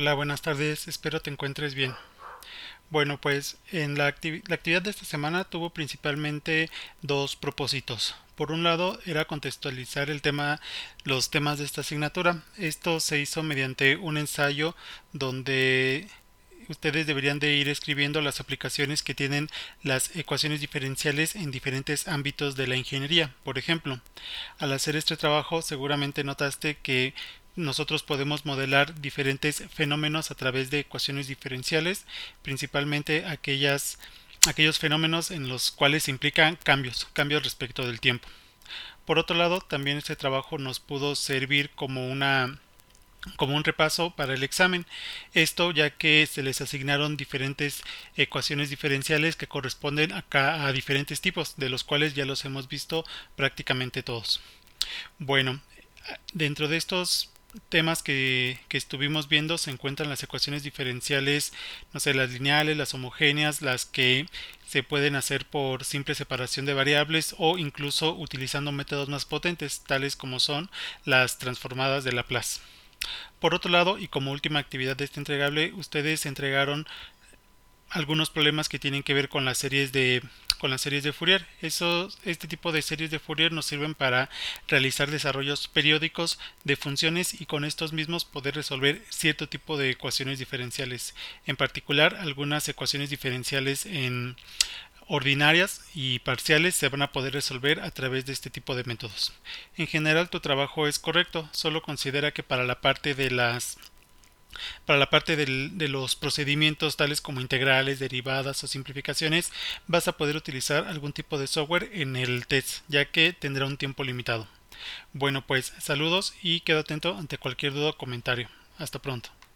Hola, buenas tardes, espero te encuentres bien. Bueno, pues en la, actividad de esta semana tuvo principalmente dos propósitos. Por un lado, era contextualizar el tema, los temas de esta asignatura. Esto se hizo mediante un ensayo donde ustedes deberían de ir escribiendo las aplicaciones que tienen las ecuaciones diferenciales en diferentes ámbitos de la ingeniería. Por ejemplo, al hacer este trabajo seguramente notaste que nosotros podemos modelar diferentes fenómenos a través de ecuaciones diferenciales, principalmente aquellas, aquellos fenómenos en los cuales se implican cambios, cambios respecto del tiempo. Por otro lado, también este trabajo nos pudo servir como una como un repaso para el examen. Esto ya que se les asignaron diferentes ecuaciones diferenciales que corresponden acá a diferentes tipos, de los cuales ya los hemos visto prácticamente todos. Bueno, dentro de estos temas que, que, estuvimos viendo se encuentran las ecuaciones diferenciales, no sé, las lineales, las homogéneas, las que se pueden hacer por simple separación de variables o incluso utilizando métodos más potentes, tales como son las transformadas de Laplace. Por otro lado, y como última actividad de este entregable, ustedes entregaron algunos problemas que tienen que ver con las series de con las series de Fourier. este tipo de series de Fourier nos sirven para realizar desarrollos periódicos de funciones y con estos mismos poder resolver cierto tipo de ecuaciones diferenciales. En particular, algunas ecuaciones diferenciales en ordinarias y parciales se van a poder resolver a través de este tipo de métodos. En general tu trabajo es correcto, solo considera que para la parte de las para la parte de los procedimientos tales como integrales, derivadas o simplificaciones, vas a poder utilizar algún tipo de software en el test, ya que tendrá un tiempo limitado. Bueno, pues saludos y quedo atento ante cualquier duda o comentario. Hasta pronto.